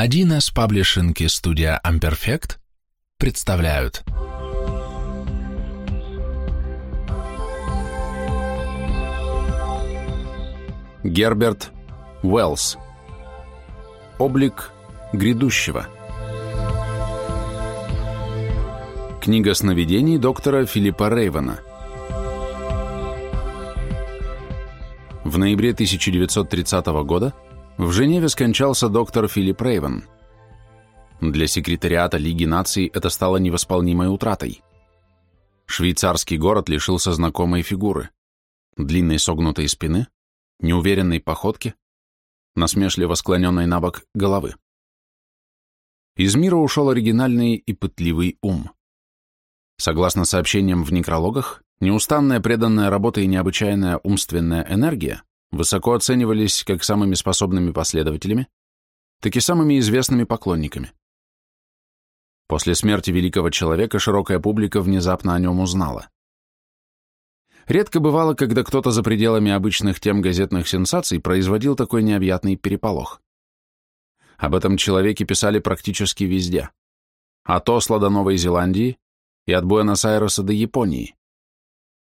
1С Паблишинг и студия Amperfect представляют. Герберт Уэллс. Облик грядущего Книга сновидений доктора Филиппа Рейвена. В ноябре 1930 года в Женеве скончался доктор Филипп Рейвен. Для секретариата Лиги наций это стало невосполнимой утратой. Швейцарский город лишился знакомой фигуры. Длинной согнутой спины, неуверенной походки, насмешливо склоненной на бок головы. Из мира ушел оригинальный и пытливый ум. Согласно сообщениям в некрологах, неустанная преданная работа и необычайная умственная энергия высоко оценивались как самыми способными последователями, так и самыми известными поклонниками. После смерти великого человека широкая публика внезапно о нем узнала. Редко бывало, когда кто-то за пределами обычных тем газетных сенсаций производил такой необъятный переполох. Об этом человеке писали практически везде. От Осло до Новой Зеландии и от Буэнос-Айреса до Японии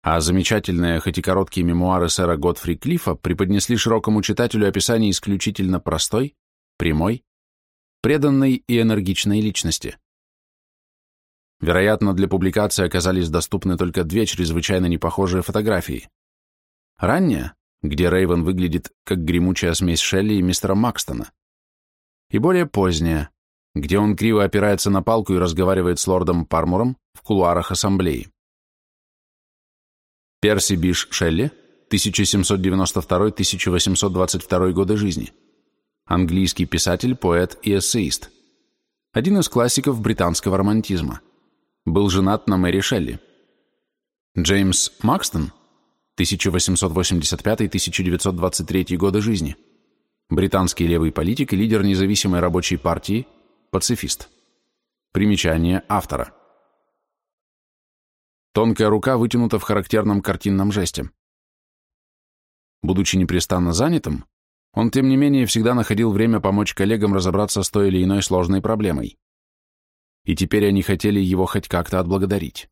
а замечательные, хоть и короткие мемуары сэра Готфри Клиффа преподнесли широкому читателю описание исключительно простой, прямой, преданной и энергичной личности. Вероятно, для публикации оказались доступны только две чрезвычайно непохожие фотографии. Ранняя, где Рейвен выглядит как гремучая смесь Шелли и мистера Макстона, и более поздняя, где он криво опирается на палку и разговаривает с лордом Пармуром в кулуарах ассамблеи. Перси Биш Шелли, 1792-1822 годы жизни. Английский писатель, поэт и эссеист. Один из классиков британского романтизма. Был женат на Мэри Шелли. Джеймс Макстон, 1885-1923 годы жизни. Британский левый политик и лидер независимой рабочей партии, пацифист. Примечание автора. Тонкая рука вытянута в характерном картинном жесте. Будучи непрестанно занятым, он, тем не менее, всегда находил время помочь коллегам разобраться с той или иной сложной проблемой. И теперь они хотели его хоть как-то отблагодарить.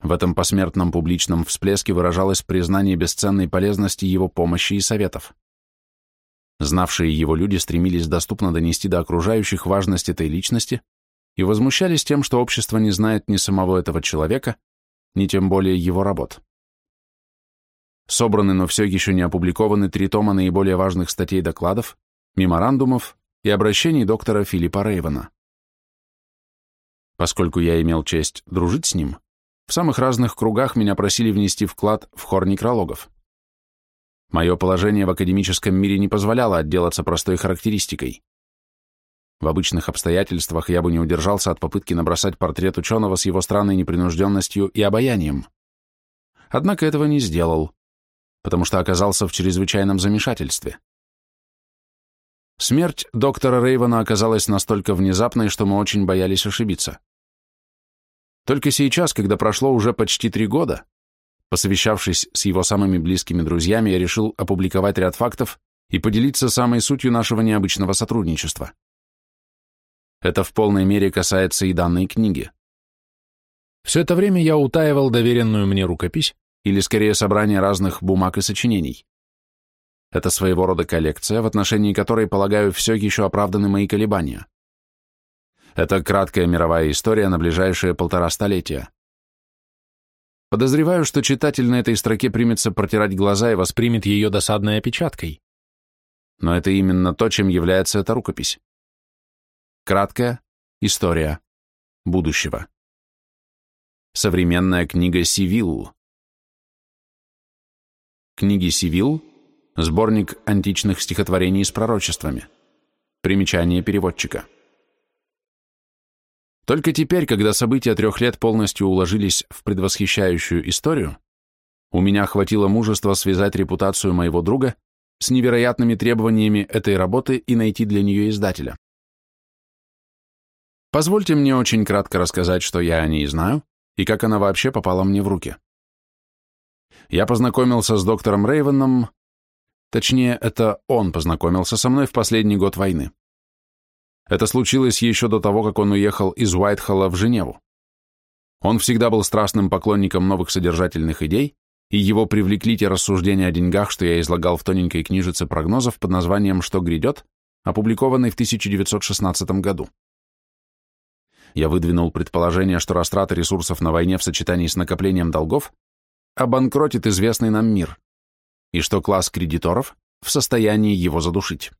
В этом посмертном публичном всплеске выражалось признание бесценной полезности его помощи и советов. Знавшие его люди стремились доступно донести до окружающих важность этой личности и возмущались тем, что общество не знает ни самого этого человека, ни тем более его работ. Собраны, но все еще не опубликованы три тома наиболее важных статей докладов, меморандумов и обращений доктора Филиппа Рейвена. Поскольку я имел честь дружить с ним, в самых разных кругах меня просили внести вклад в хор некрологов. Мое положение в академическом мире не позволяло отделаться простой характеристикой. В обычных обстоятельствах я бы не удержался от попытки набросать портрет ученого с его странной непринужденностью и обаянием. Однако этого не сделал, потому что оказался в чрезвычайном замешательстве. Смерть доктора Рейвана оказалась настолько внезапной, что мы очень боялись ошибиться. Только сейчас, когда прошло уже почти три года, посовещавшись с его самыми близкими друзьями, я решил опубликовать ряд фактов и поделиться самой сутью нашего необычного сотрудничества. Это в полной мере касается и данной книги. Все это время я утаивал доверенную мне рукопись, или скорее собрание разных бумаг и сочинений. Это своего рода коллекция, в отношении которой, полагаю, все еще оправданы мои колебания. Это краткая мировая история на ближайшие полтора столетия. Подозреваю, что читатель на этой строке примется протирать глаза и воспримет ее досадной опечаткой. Но это именно то, чем является эта рукопись. Краткая история будущего. Современная книга Сивилл. Книги Сивилл – сборник античных стихотворений с пророчествами. Примечание переводчика. Только теперь, когда события трех лет полностью уложились в предвосхищающую историю, у меня хватило мужества связать репутацию моего друга с невероятными требованиями этой работы и найти для нее издателя. Позвольте мне очень кратко рассказать, что я о ней знаю и как она вообще попала мне в руки. Я познакомился с доктором Рейвеном, точнее, это он познакомился со мной в последний год войны. Это случилось еще до того, как он уехал из Уайтхолла в Женеву. Он всегда был страстным поклонником новых содержательных идей, и его привлекли те рассуждения о деньгах, что я излагал в тоненькой книжице прогнозов под названием «Что грядет», опубликованной в 1916 году. Я выдвинул предположение, что растрата ресурсов на войне в сочетании с накоплением долгов обанкротит известный нам мир, и что класс кредиторов в состоянии его задушить.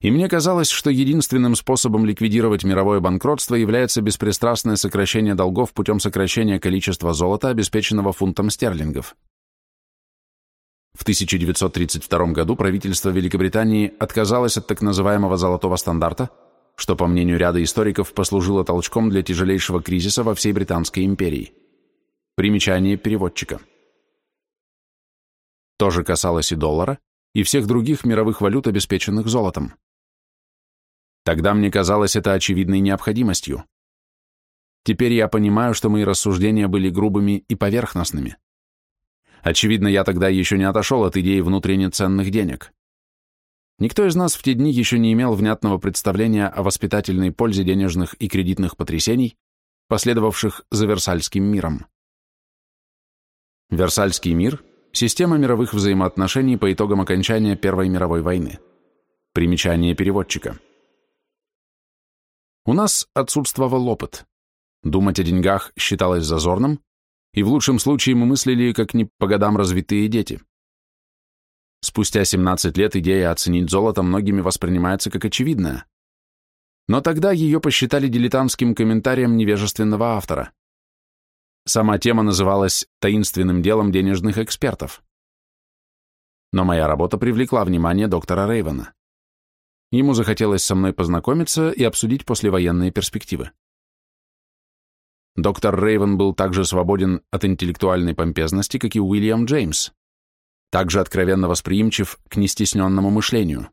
И мне казалось, что единственным способом ликвидировать мировое банкротство является беспристрастное сокращение долгов путем сокращения количества золота, обеспеченного фунтом стерлингов. В 1932 году правительство Великобритании отказалось от так называемого «золотого стандарта», что, по мнению ряда историков, послужило толчком для тяжелейшего кризиса во всей Британской империи. Примечание переводчика. То же касалось и доллара, и всех других мировых валют, обеспеченных золотом. Тогда мне казалось это очевидной необходимостью. Теперь я понимаю, что мои рассуждения были грубыми и поверхностными. Очевидно, я тогда еще не отошел от идеи внутренне ценных денег. Никто из нас в те дни еще не имел внятного представления о воспитательной пользе денежных и кредитных потрясений, последовавших за Версальским миром. Версальский мир – система мировых взаимоотношений по итогам окончания Первой мировой войны. Примечание переводчика – у нас отсутствовал опыт. Думать о деньгах считалось зазорным, и в лучшем случае мы мыслили, как не по годам развитые дети. Спустя 17 лет идея оценить золото многими воспринимается как очевидная. Но тогда ее посчитали дилетантским комментарием невежественного автора. Сама тема называлась «таинственным делом денежных экспертов». Но моя работа привлекла внимание доктора Рейвена. Ему захотелось со мной познакомиться и обсудить послевоенные перспективы. Доктор Рейвен был также свободен от интеллектуальной помпезности, как и Уильям Джеймс, также откровенно восприимчив к нестесненному мышлению.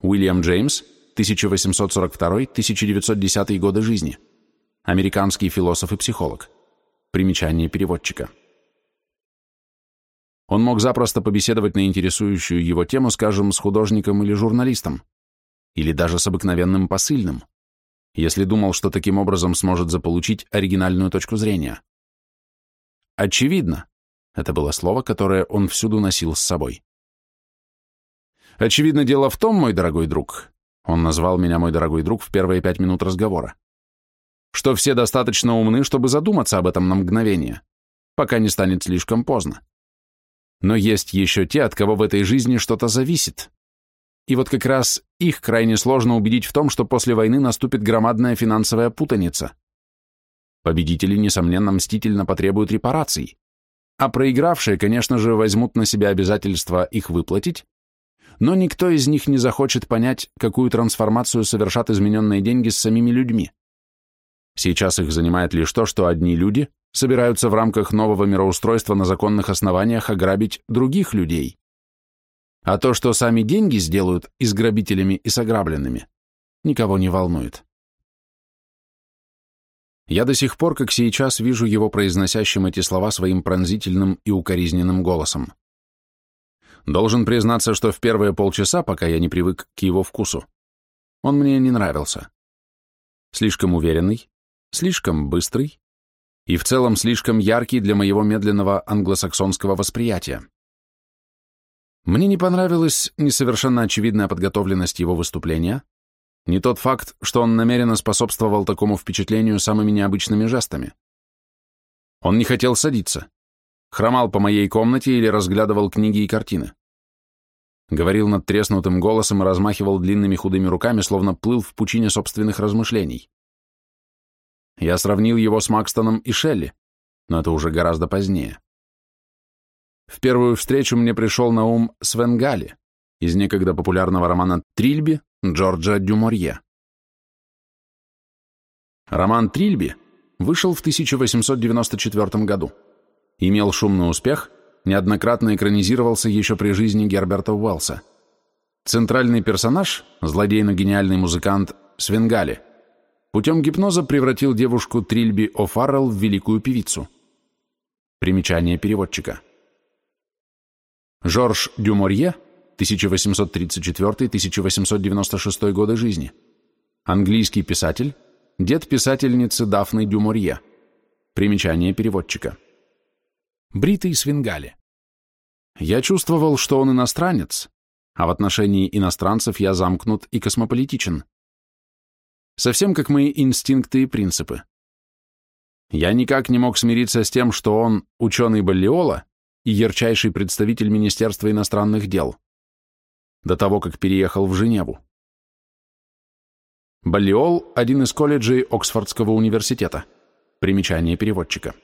Уильям Джеймс, 1842-1910 годы жизни, американский философ и психолог. Примечание переводчика. Он мог запросто побеседовать на интересующую его тему, скажем, с художником или журналистом, или даже с обыкновенным посыльным, если думал, что таким образом сможет заполучить оригинальную точку зрения. Очевидно, это было слово, которое он всюду носил с собой. Очевидно, дело в том, мой дорогой друг, он назвал меня мой дорогой друг в первые пять минут разговора, что все достаточно умны, чтобы задуматься об этом на мгновение, пока не станет слишком поздно. Но есть еще те, от кого в этой жизни что-то зависит. И вот как раз их крайне сложно убедить в том, что после войны наступит громадная финансовая путаница. Победители, несомненно, мстительно потребуют репараций, а проигравшие, конечно же, возьмут на себя обязательство их выплатить, но никто из них не захочет понять, какую трансформацию совершат измененные деньги с самими людьми. Сейчас их занимает лишь то, что одни люди собираются в рамках нового мироустройства на законных основаниях ограбить других людей. А то, что сами деньги сделают и с грабителями, и с ограбленными, никого не волнует. Я до сих пор, как сейчас, вижу его произносящим эти слова своим пронзительным и укоризненным голосом. Должен признаться, что в первые полчаса, пока я не привык к его вкусу, он мне не нравился. Слишком уверенный, слишком быстрый, и в целом слишком яркий для моего медленного англосаксонского восприятия. Мне не понравилась несовершенно очевидная подготовленность его выступления, не тот факт, что он намеренно способствовал такому впечатлению самыми необычными жестами. Он не хотел садиться, хромал по моей комнате или разглядывал книги и картины. Говорил над треснутым голосом и размахивал длинными худыми руками, словно плыл в пучине собственных размышлений. Я сравнил его с Макстоном и Шелли, но это уже гораздо позднее. В первую встречу мне пришел на ум Свен Гали из некогда популярного романа «Трильби» Джорджа Дюморье. Роман «Трильби» вышел в 1894 году, имел шумный успех, неоднократно экранизировался еще при жизни Герберта Уэллса. Центральный персонаж, злодейно-гениальный музыкант Свенгали – путем гипноза превратил девушку Трильби О'Фаррелл в великую певицу. Примечание переводчика. Жорж Дюморье 1834-1896 годы жизни. Английский писатель, дед писательницы Дафны Дюморье. Примечание переводчика. Бритый Свингали. Я чувствовал, что он иностранец, а в отношении иностранцев я замкнут и космополитичен. Совсем как мои инстинкты и принципы. Я никак не мог смириться с тем, что он ученый Баллиола и ярчайший представитель Министерства иностранных дел, до того, как переехал в Женеву. Баллиол – один из колледжей Оксфордского университета. Примечание переводчика.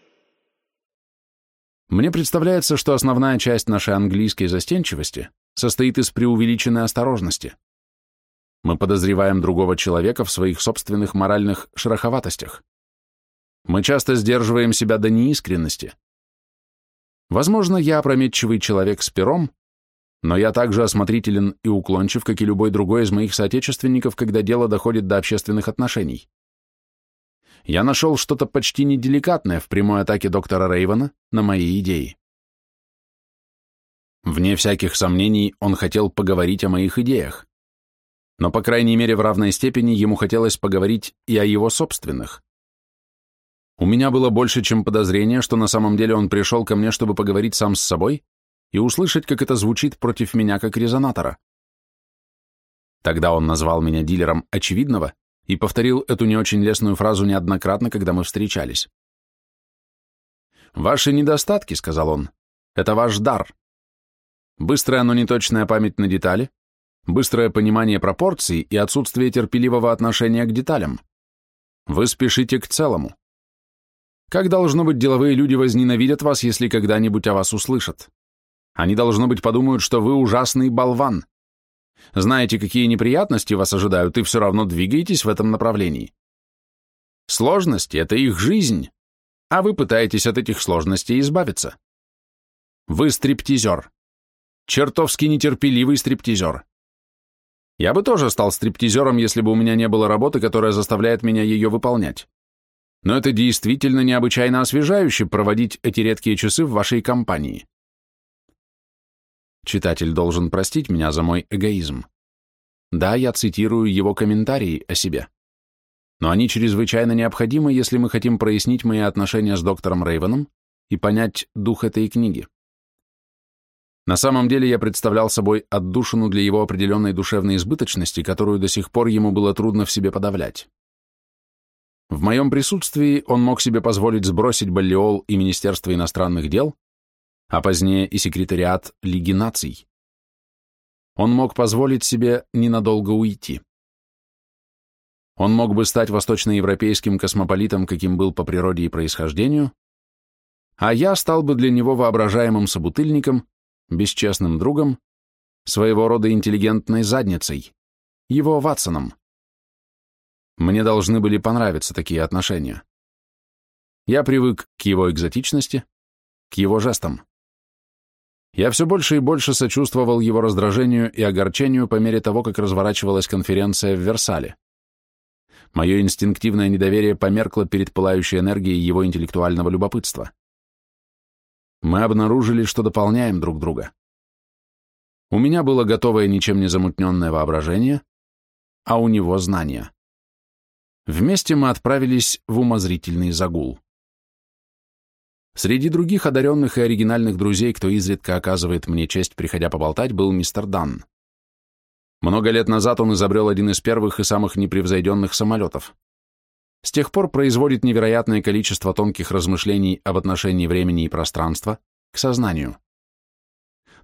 Мне представляется, что основная часть нашей английской застенчивости состоит из преувеличенной осторожности. Мы подозреваем другого человека в своих собственных моральных шероховатостях. Мы часто сдерживаем себя до неискренности. Возможно, я опрометчивый человек с пером, но я также осмотрителен и уклончив, как и любой другой из моих соотечественников, когда дело доходит до общественных отношений. Я нашел что-то почти неделикатное в прямой атаке доктора Рейвена на мои идеи. Вне всяких сомнений, он хотел поговорить о моих идеях. Но, по крайней мере, в равной степени ему хотелось поговорить и о его собственных. У меня было больше, чем подозрение, что на самом деле он пришел ко мне, чтобы поговорить сам с собой и услышать, как это звучит против меня как резонатора. Тогда он назвал меня дилером очевидного и повторил эту не очень лестную фразу неоднократно, когда мы встречались. «Ваши недостатки», — сказал он, — «это ваш дар. Быстрая, но неточная память на детали, быстрое понимание пропорций и отсутствие терпеливого отношения к деталям. Вы спешите к целому. Как должно быть, деловые люди возненавидят вас, если когда-нибудь о вас услышат? Они, должно быть, подумают, что вы ужасный болван. Знаете, какие неприятности вас ожидают, и все равно двигаетесь в этом направлении. Сложности — это их жизнь, а вы пытаетесь от этих сложностей избавиться. Вы стриптизер. Чертовски нетерпеливый стриптизер. Я бы тоже стал стриптизером, если бы у меня не было работы, которая заставляет меня ее выполнять. Но это действительно необычайно освежающе проводить эти редкие часы в вашей компании. Читатель должен простить меня за мой эгоизм. Да, я цитирую его комментарии о себе. Но они чрезвычайно необходимы, если мы хотим прояснить мои отношения с доктором Рейвеном и понять дух этой книги. На самом деле я представлял собой отдушину для его определенной душевной избыточности, которую до сих пор ему было трудно в себе подавлять. В моем присутствии он мог себе позволить сбросить Баллиол и Министерство иностранных дел а позднее и секретариат Лиги наций. Он мог позволить себе ненадолго уйти. Он мог бы стать восточноевропейским космополитом, каким был по природе и происхождению, а я стал бы для него воображаемым собутыльником, бесчестным другом, своего рода интеллигентной задницей, его Ватсоном. Мне должны были понравиться такие отношения. Я привык к его экзотичности, к его жестам. Я все больше и больше сочувствовал его раздражению и огорчению по мере того, как разворачивалась конференция в Версале. Мое инстинктивное недоверие померкло перед пылающей энергией его интеллектуального любопытства. Мы обнаружили, что дополняем друг друга. У меня было готовое ничем не замутненное воображение, а у него знания. Вместе мы отправились в умозрительный загул. Среди других одаренных и оригинальных друзей, кто изредка оказывает мне честь, приходя поболтать, был мистер Дан. Много лет назад он изобрел один из первых и самых непревзойденных самолетов. С тех пор производит невероятное количество тонких размышлений об отношении времени и пространства к сознанию.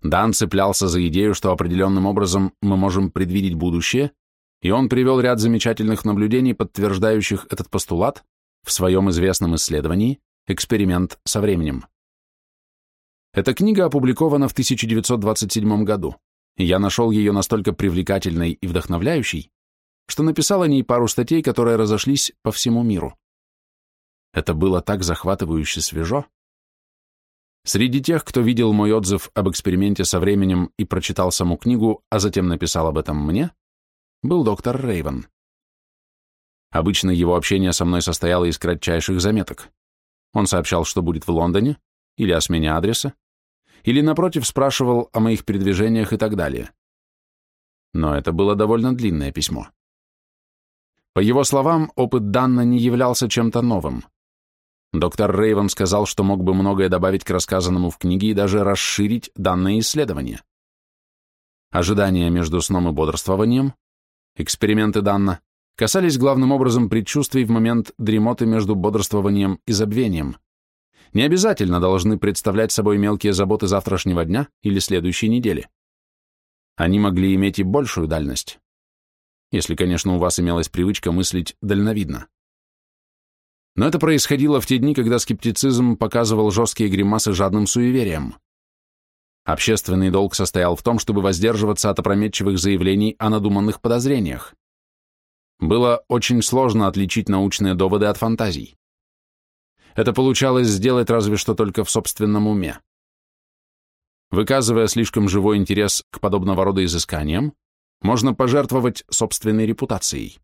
Дан цеплялся за идею, что определенным образом мы можем предвидеть будущее, и он привел ряд замечательных наблюдений, подтверждающих этот постулат в своем известном исследовании Эксперимент со временем. Эта книга опубликована в 1927 году, и я нашел ее настолько привлекательной и вдохновляющей, что написал о ней пару статей, которые разошлись по всему миру. Это было так захватывающе свежо. Среди тех, кто видел мой отзыв об эксперименте со временем и прочитал саму книгу, а затем написал об этом мне, был доктор Рейвен. Обычно его общение со мной состояло из кратчайших заметок. Он сообщал, что будет в Лондоне, или о смене адреса, или, напротив, спрашивал о моих передвижениях и так далее. Но это было довольно длинное письмо. По его словам, опыт Данна не являлся чем-то новым. Доктор Рейвен сказал, что мог бы многое добавить к рассказанному в книге и даже расширить данное исследование. Ожидания между сном и бодрствованием, эксперименты Данна, касались главным образом предчувствий в момент дремоты между бодрствованием и забвением. Не обязательно должны представлять собой мелкие заботы завтрашнего дня или следующей недели. Они могли иметь и большую дальность. Если, конечно, у вас имелась привычка мыслить дальновидно. Но это происходило в те дни, когда скептицизм показывал жесткие гримасы жадным суеверием. Общественный долг состоял в том, чтобы воздерживаться от опрометчивых заявлений о надуманных подозрениях. Было очень сложно отличить научные доводы от фантазий. Это получалось сделать разве что только в собственном уме. Выказывая слишком живой интерес к подобного рода изысканиям, можно пожертвовать собственной репутацией.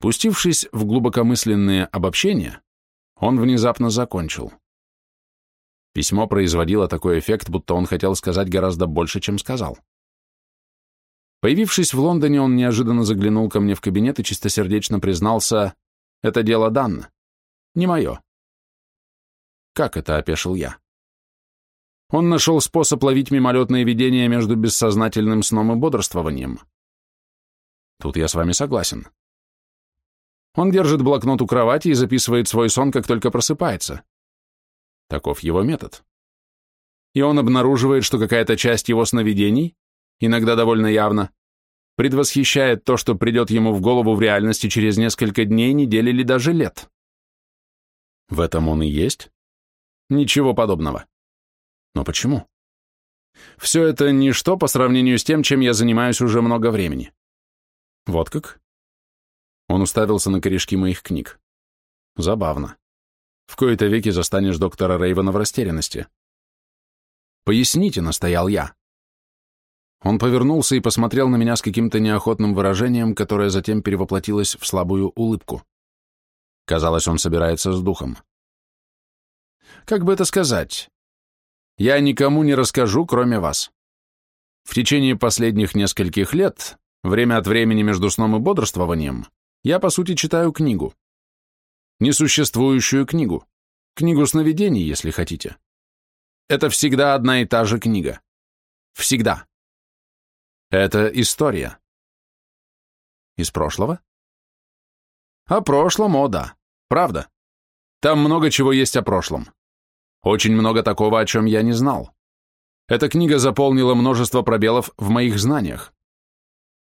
Пустившись в глубокомысленные обобщения, он внезапно закончил. Письмо производило такой эффект, будто он хотел сказать гораздо больше, чем сказал. Появившись в Лондоне, он неожиданно заглянул ко мне в кабинет и чистосердечно признался, «Это дело Данна, не мое». «Как это?» — опешил я. Он нашел способ ловить мимолетные видения между бессознательным сном и бодрствованием. Тут я с вами согласен. Он держит блокнот у кровати и записывает свой сон, как только просыпается. Таков его метод. И он обнаруживает, что какая-то часть его сновидений, иногда довольно явно, предвосхищает то, что придет ему в голову в реальности через несколько дней, недель или даже лет. В этом он и есть? Ничего подобного. Но почему? Все это ничто по сравнению с тем, чем я занимаюсь уже много времени. Вот как? Он уставился на корешки моих книг. Забавно. В кои-то веки застанешь доктора Рейвена в растерянности. «Поясните», — настоял я. Он повернулся и посмотрел на меня с каким-то неохотным выражением, которое затем перевоплотилось в слабую улыбку. Казалось, он собирается с духом. «Как бы это сказать? Я никому не расскажу, кроме вас. В течение последних нескольких лет, время от времени между сном и бодрствованием, я, по сути, читаю книгу. Несуществующую книгу. Книгу сновидений, если хотите. Это всегда одна и та же книга. Всегда. Это история. Из прошлого? О прошлом, о да. Правда. Там много чего есть о прошлом. Очень много такого, о чем я не знал. Эта книга заполнила множество пробелов в моих знаниях.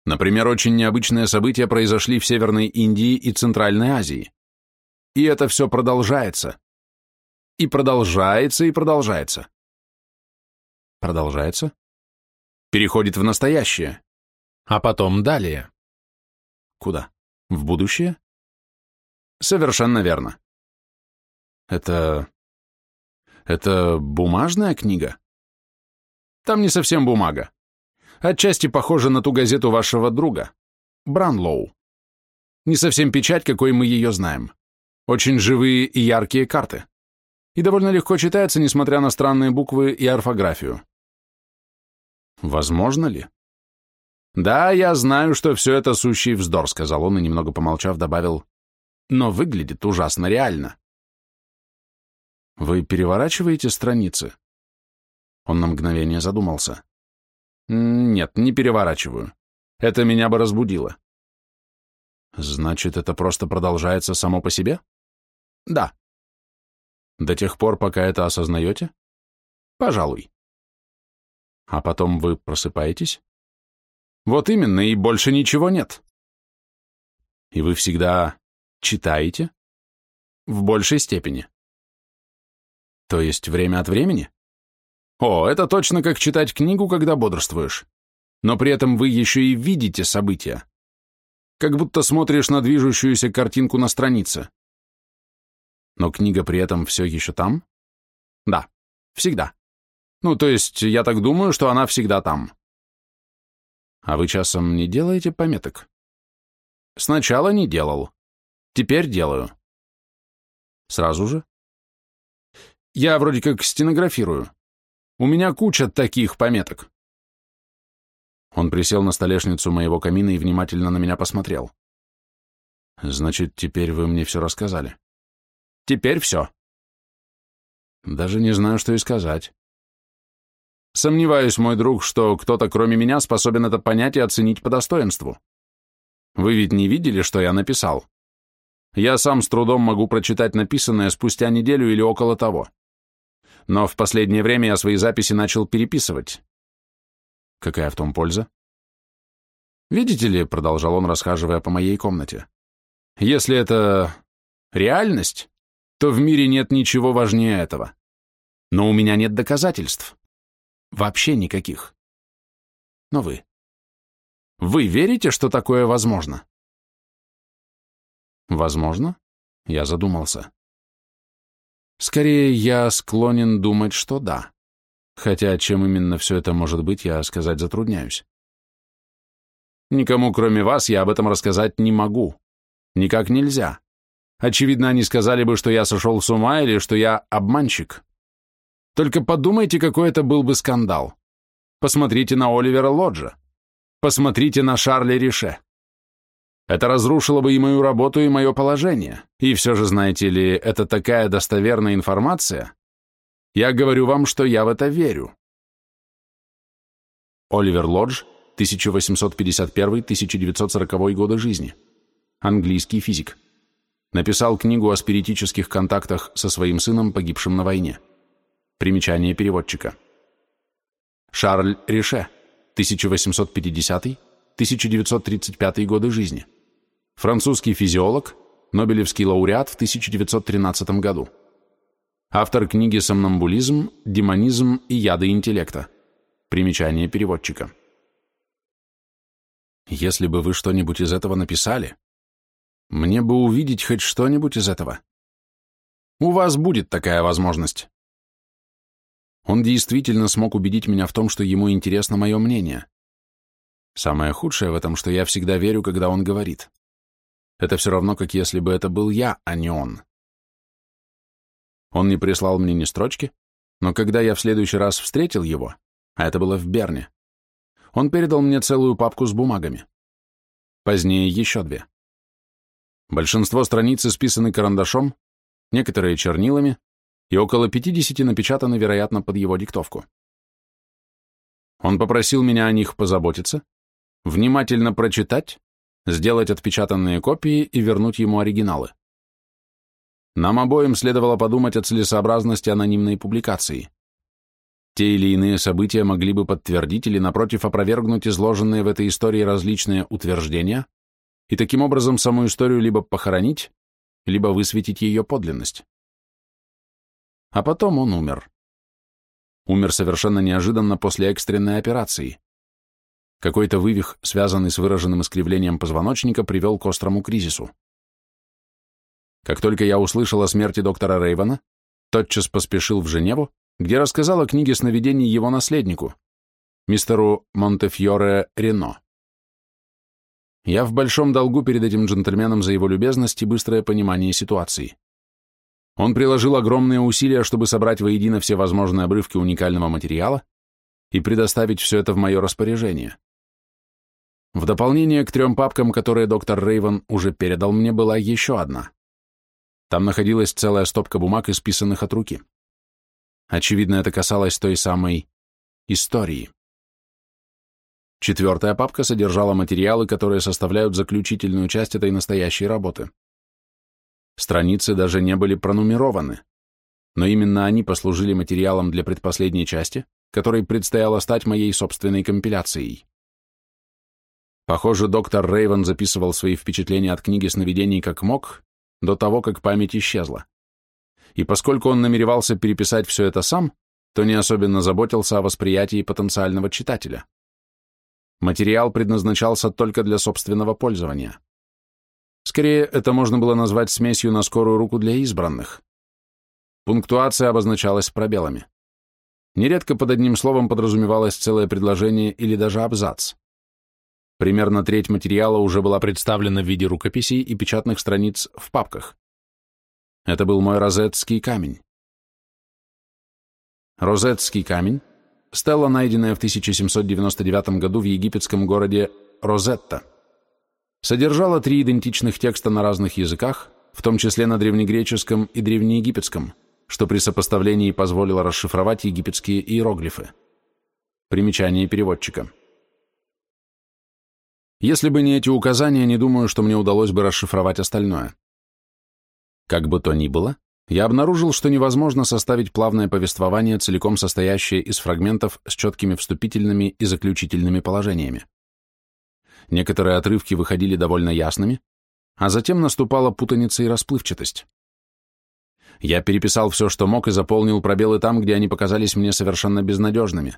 Например, очень необычные события произошли в Северной Индии и Центральной Азии. И это все продолжается. И продолжается, и продолжается. Продолжается? Переходит в настоящее. А потом далее. Куда? В будущее? Совершенно верно. Это... Это бумажная книга? Там не совсем бумага. Отчасти похожа на ту газету вашего друга, Бранлоу. Не совсем печать, какой мы ее знаем. Очень живые и яркие карты. И довольно легко читается, несмотря на странные буквы и орфографию. Возможно ли? Да, я знаю, что все это сущий вздор, сказал он и, немного помолчав, добавил, но выглядит ужасно реально. Вы переворачиваете страницы? Он на мгновение задумался. Нет, не переворачиваю. Это меня бы разбудило. Значит, это просто продолжается само по себе? Да. До тех пор, пока это осознаете? Пожалуй. А потом вы просыпаетесь? Вот именно, и больше ничего нет. И вы всегда читаете? В большей степени. То есть время от времени? О, это точно как читать книгу, когда бодрствуешь. Но при этом вы еще и видите события. Как будто смотришь на движущуюся картинку на странице. Но книга при этом все еще там? Да, всегда. Ну, то есть, я так думаю, что она всегда там. А вы часом не делаете пометок? Сначала не делал. Теперь делаю. Сразу же? Я вроде как стенографирую. У меня куча таких пометок. Он присел на столешницу моего камина и внимательно на меня посмотрел. Значит, теперь вы мне все рассказали. Теперь все. Даже не знаю, что и сказать. Сомневаюсь, мой друг, что кто-то кроме меня способен это понять и оценить по достоинству. Вы ведь не видели, что я написал? Я сам с трудом могу прочитать написанное спустя неделю или около того. Но в последнее время я свои записи начал переписывать. Какая в том польза? Видите ли, продолжал он, расхаживая по моей комнате, если это реальность, то в мире нет ничего важнее этого. Но у меня нет доказательств. Вообще никаких. Но вы. Вы верите, что такое возможно? Возможно? Я задумался. Скорее, я склонен думать, что да. Хотя чем именно все это может быть, я сказать затрудняюсь. Никому, кроме вас, я об этом рассказать не могу. Никак нельзя. Очевидно, они сказали бы, что я сошел с ума или что я обманщик. Только подумайте, какой это был бы скандал. Посмотрите на Оливера Лоджа. Посмотрите на Шарля Рише. Это разрушило бы и мою работу, и мое положение. И все же, знаете ли, это такая достоверная информация. Я говорю вам, что я в это верю. Оливер Лодж, 1851-1940 годы жизни. Английский физик. Написал книгу о спиритических контактах со своим сыном, погибшим на войне. Примечание переводчика. Шарль Рише, 1850-1935 годы жизни. Французский физиолог, Нобелевский лауреат в 1913 году. Автор книги «Сомнамбулизм, демонизм и яды интеллекта». Примечание переводчика. Если бы вы что-нибудь из этого написали, мне бы увидеть хоть что-нибудь из этого. У вас будет такая возможность. Он действительно смог убедить меня в том, что ему интересно мое мнение. Самое худшее в этом, что я всегда верю, когда он говорит. Это все равно, как если бы это был я, а не он. Он не прислал мне ни строчки, но когда я в следующий раз встретил его, а это было в Берне, он передал мне целую папку с бумагами. Позднее еще две. Большинство страниц исписаны карандашом, некоторые чернилами, и около 50 напечатаны, вероятно, под его диктовку. Он попросил меня о них позаботиться, внимательно прочитать, сделать отпечатанные копии и вернуть ему оригиналы. Нам обоим следовало подумать о целесообразности анонимной публикации. Те или иные события могли бы подтвердить или, напротив, опровергнуть изложенные в этой истории различные утверждения и таким образом саму историю либо похоронить, либо высветить ее подлинность. А потом он умер. Умер совершенно неожиданно после экстренной операции. Какой-то вывих, связанный с выраженным искривлением позвоночника, привел к острому кризису. Как только я услышал о смерти доктора Рейвана, тотчас поспешил в Женеву, где рассказал о книге сновидений его наследнику, мистеру Монтефьоре Рено. Я в большом долгу перед этим джентльменом за его любезность и быстрое понимание ситуации. Он приложил огромные усилия, чтобы собрать воедино все возможные обрывки уникального материала и предоставить все это в мое распоряжение. В дополнение к трем папкам, которые доктор Рейвен уже передал мне, была еще одна. Там находилась целая стопка бумаг, исписанных от руки. Очевидно, это касалось той самой истории. Четвертая папка содержала материалы, которые составляют заключительную часть этой настоящей работы. Страницы даже не были пронумерованы, но именно они послужили материалом для предпоследней части, которой предстояло стать моей собственной компиляцией. Похоже, доктор Рейвен записывал свои впечатления от книги сновидений как мог, до того, как память исчезла. И поскольку он намеревался переписать все это сам, то не особенно заботился о восприятии потенциального читателя. Материал предназначался только для собственного пользования. Скорее, это можно было назвать смесью на скорую руку для избранных. Пунктуация обозначалась пробелами. Нередко под одним словом подразумевалось целое предложение или даже абзац. Примерно треть материала уже была представлена в виде рукописей и печатных страниц в папках. Это был мой розетский камень. Розетский камень стелла, найденная в 1799 году в египетском городе Розетта. Содержала три идентичных текста на разных языках, в том числе на древнегреческом и древнеегипетском, что при сопоставлении позволило расшифровать египетские иероглифы. Примечание переводчика. Если бы не эти указания, не думаю, что мне удалось бы расшифровать остальное. Как бы то ни было, я обнаружил, что невозможно составить плавное повествование, целиком состоящее из фрагментов с четкими вступительными и заключительными положениями. Некоторые отрывки выходили довольно ясными, а затем наступала путаница и расплывчатость. Я переписал все, что мог, и заполнил пробелы там, где они показались мне совершенно безнадежными.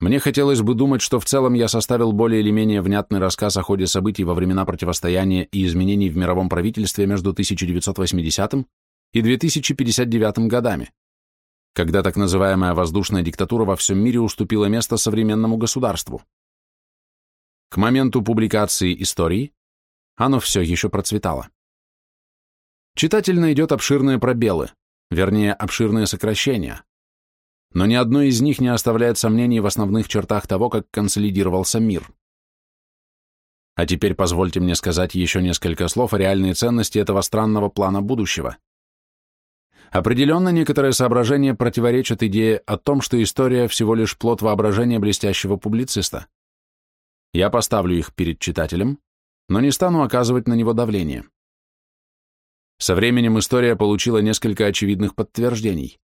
Мне хотелось бы думать, что в целом я составил более или менее внятный рассказ о ходе событий во времена противостояния и изменений в мировом правительстве между 1980 и 2059 годами, когда так называемая воздушная диктатура во всем мире уступила место современному государству. К моменту публикации истории оно все еще процветало. Читатель найдет обширные пробелы, вернее, обширные сокращения, но ни одно из них не оставляет сомнений в основных чертах того, как консолидировался мир. А теперь позвольте мне сказать еще несколько слов о реальной ценности этого странного плана будущего. Определенно, некоторые соображения противоречат идее о том, что история всего лишь плод воображения блестящего публициста. Я поставлю их перед читателем, но не стану оказывать на него давление. Со временем история получила несколько очевидных подтверждений.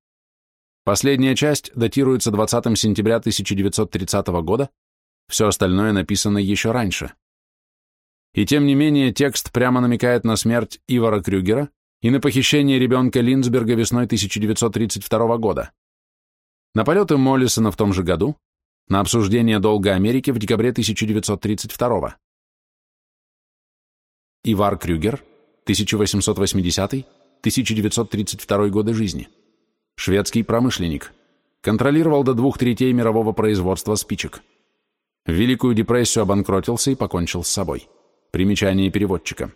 Последняя часть датируется 20 сентября 1930 года, все остальное написано еще раньше. И тем не менее текст прямо намекает на смерть Ивара Крюгера и на похищение ребенка Линдсберга весной 1932 года, на полеты Моллисона в том же году, на обсуждение долга Америки в декабре 1932 Ивар Крюгер, 1880-1932 годы жизни. Шведский промышленник. Контролировал до двух третей мирового производства спичек. В Великую депрессию обанкротился и покончил с собой. Примечание переводчика.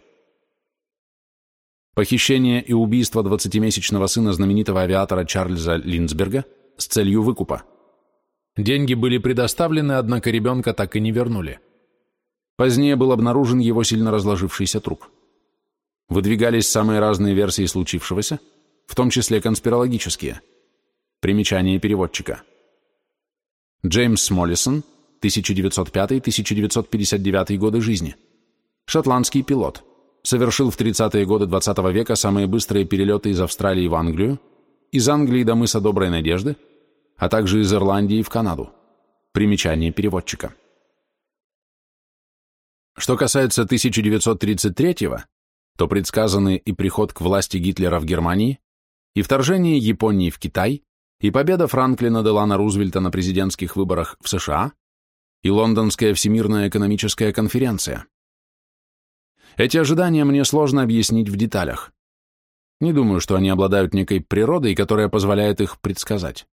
Похищение и убийство 20-месячного сына знаменитого авиатора Чарльза Линдсберга с целью выкупа. Деньги были предоставлены, однако ребенка так и не вернули. Позднее был обнаружен его сильно разложившийся труп. Выдвигались самые разные версии случившегося, в том числе конспирологические. Примечание переводчика. Джеймс Смоллисон, 1905-1959 годы жизни. Шотландский пилот. Совершил в 30-е годы 20 -го века самые быстрые перелеты из Австралии в Англию, из Англии до мыса Доброй Надежды, а также из Ирландии в Канаду. Примечание переводчика. Что касается 1933-го, то предсказаны и приход к власти Гитлера в Германии, и вторжение Японии в Китай, и победа Франклина Делана Рузвельта на президентских выборах в США, и Лондонская Всемирная экономическая конференция. Эти ожидания мне сложно объяснить в деталях. Не думаю, что они обладают некой природой, которая позволяет их предсказать.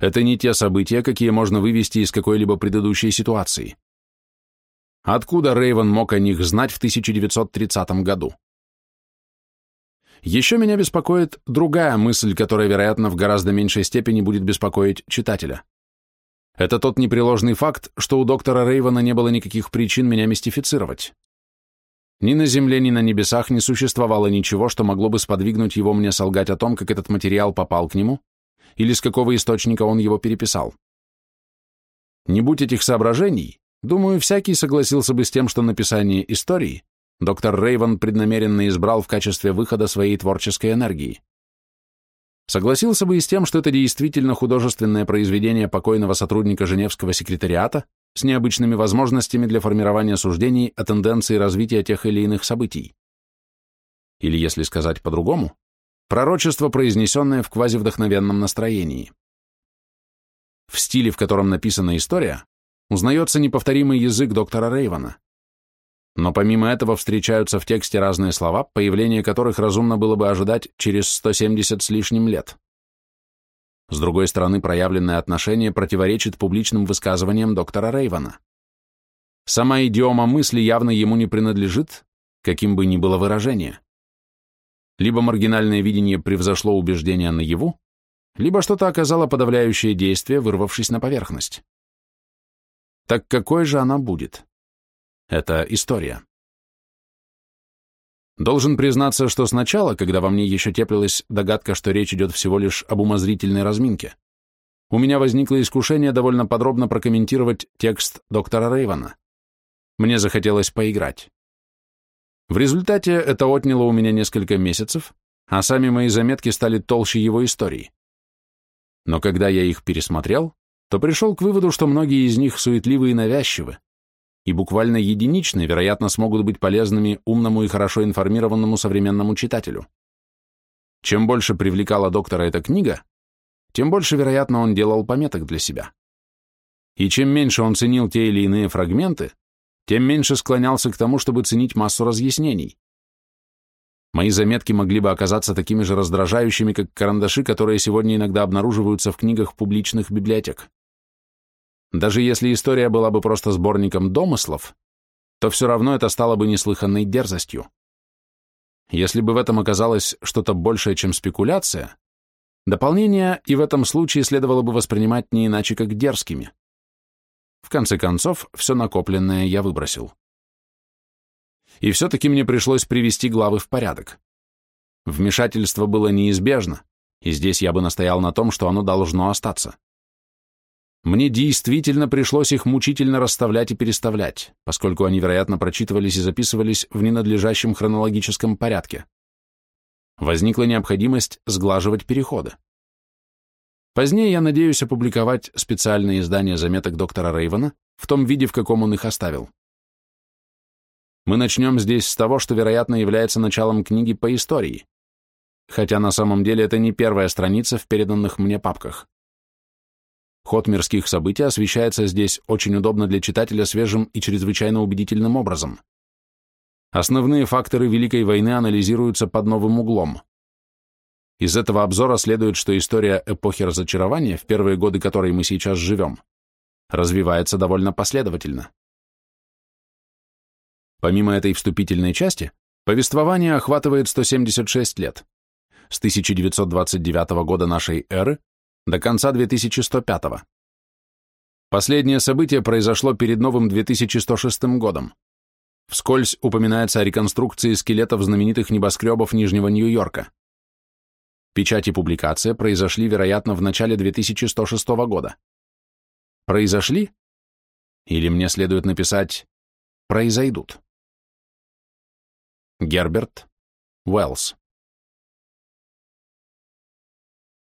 Это не те события, какие можно вывести из какой-либо предыдущей ситуации. Откуда Рейвен мог о них знать в 1930 году? Еще меня беспокоит другая мысль, которая, вероятно, в гораздо меньшей степени будет беспокоить читателя. Это тот непреложный факт, что у доктора Рейвена не было никаких причин меня мистифицировать. Ни на земле, ни на небесах не существовало ничего, что могло бы сподвигнуть его мне солгать о том, как этот материал попал к нему, или с какого источника он его переписал. Не будь этих соображений, думаю, всякий согласился бы с тем, что написание истории доктор Рейвен преднамеренно избрал в качестве выхода своей творческой энергии. Согласился бы и с тем, что это действительно художественное произведение покойного сотрудника Женевского секретариата с необычными возможностями для формирования суждений о тенденции развития тех или иных событий. Или, если сказать по-другому, Пророчество, произнесенное в квазивдохновенном настроении. В стиле, в котором написана история, узнается неповторимый язык доктора Рейвана. Но помимо этого встречаются в тексте разные слова, появление которых разумно было бы ожидать через 170 с лишним лет. С другой стороны, проявленное отношение противоречит публичным высказываниям доктора Рейвана. Сама идиома мысли явно ему не принадлежит, каким бы ни было выражение. Либо маргинальное видение превзошло убеждение наяву, либо что-то оказало подавляющее действие, вырвавшись на поверхность. Так какой же она будет? Это история. Должен признаться, что сначала, когда во мне еще теплилась догадка, что речь идет всего лишь об умозрительной разминке, у меня возникло искушение довольно подробно прокомментировать текст доктора Рейвана. Мне захотелось поиграть. В результате это отняло у меня несколько месяцев, а сами мои заметки стали толще его истории. Но когда я их пересмотрел, то пришел к выводу, что многие из них суетливы и навязчивы, и буквально единичные, вероятно, смогут быть полезными умному и хорошо информированному современному читателю. Чем больше привлекала доктора эта книга, тем больше, вероятно, он делал пометок для себя. И чем меньше он ценил те или иные фрагменты, тем меньше склонялся к тому, чтобы ценить массу разъяснений. Мои заметки могли бы оказаться такими же раздражающими, как карандаши, которые сегодня иногда обнаруживаются в книгах публичных библиотек. Даже если история была бы просто сборником домыслов, то все равно это стало бы неслыханной дерзостью. Если бы в этом оказалось что-то большее, чем спекуляция, дополнения и в этом случае следовало бы воспринимать не иначе, как дерзкими. В конце концов, все накопленное я выбросил. И все-таки мне пришлось привести главы в порядок. Вмешательство было неизбежно, и здесь я бы настоял на том, что оно должно остаться. Мне действительно пришлось их мучительно расставлять и переставлять, поскольку они, вероятно, прочитывались и записывались в ненадлежащем хронологическом порядке. Возникла необходимость сглаживать переходы. Позднее я надеюсь опубликовать специальное издание заметок доктора Рейвена в том виде, в каком он их оставил. Мы начнем здесь с того, что, вероятно, является началом книги по истории, хотя на самом деле это не первая страница в переданных мне папках. Ход мирских событий освещается здесь очень удобно для читателя свежим и чрезвычайно убедительным образом. Основные факторы Великой войны анализируются под новым углом. Из этого обзора следует, что история эпохи разочарования, в первые годы которой мы сейчас живем, развивается довольно последовательно. Помимо этой вступительной части, повествование охватывает 176 лет, с 1929 года нашей эры до конца 2105 -го. Последнее событие произошло перед новым 2106 годом. Вскользь упоминается о реконструкции скелетов знаменитых небоскребов Нижнего Нью-Йорка. Печать и публикация произошли, вероятно, в начале 2106 года. Произошли? Или мне следует написать «произойдут». Герберт Уэллс